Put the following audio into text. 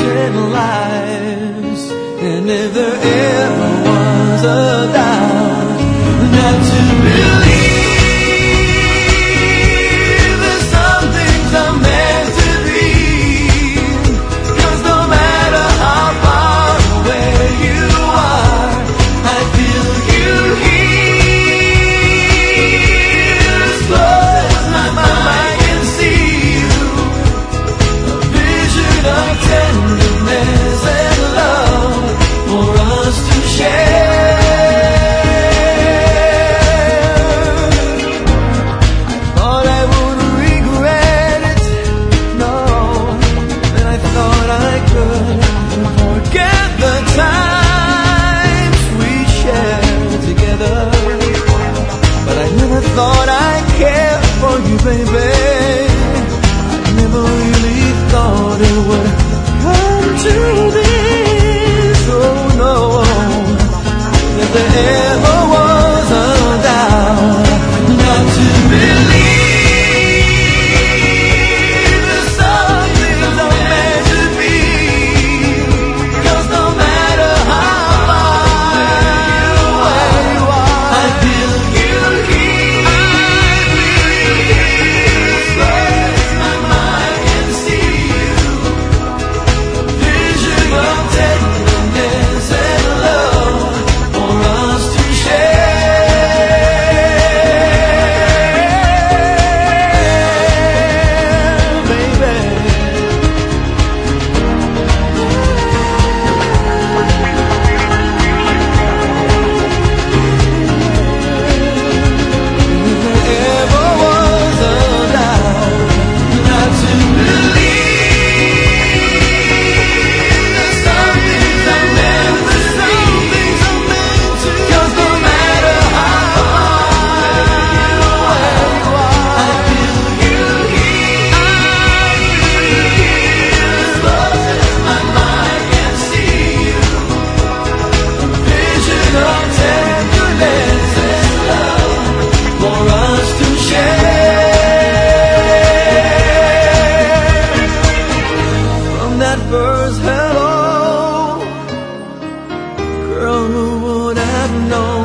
ten lives, and if there ever was a it would come to não, Oh no, if there ever girl who would have known.